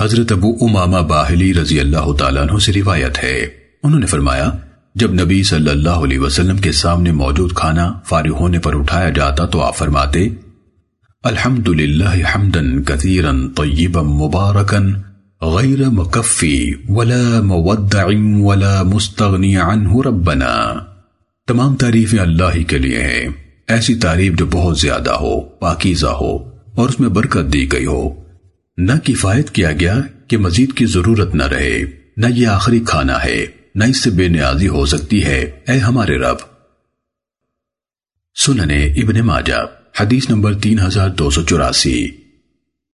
حضرت ابو امامہ باہلی رضی اللہ تعالیٰ عنہ سے روایت ہے۔ انہوں نے فرمایا، جب نبی صلی اللہ علیہ وسلم کے سامنے موجود کھانا فارغ ہونے پر اٹھایا جاتا تو آپ فرماتے، الحمدللہ حمدن کثیرا طیبا مبارکا، غیر مکفی ولا مودع ولا مستغنی عنہ ربنا۔ تمام تعریفیں اللہ ہی کے لیے ہیں۔ ایسی تعریف جو بہت زیادہ ہو، پاکیزہ ہو اور اس میں برکت دی گئی ہو۔ نہ کفایت کیا گیا کہ مزید کی ضرورت نہ رہے، نہ یہ آخری کھانا ہے، نہ اس سے بے نیازی ہو سکتی ہے۔ اے ہمارے رب۔ سننے ابن ماجہ، حدیث نمبر تین ہزار دو سو چوراسی۔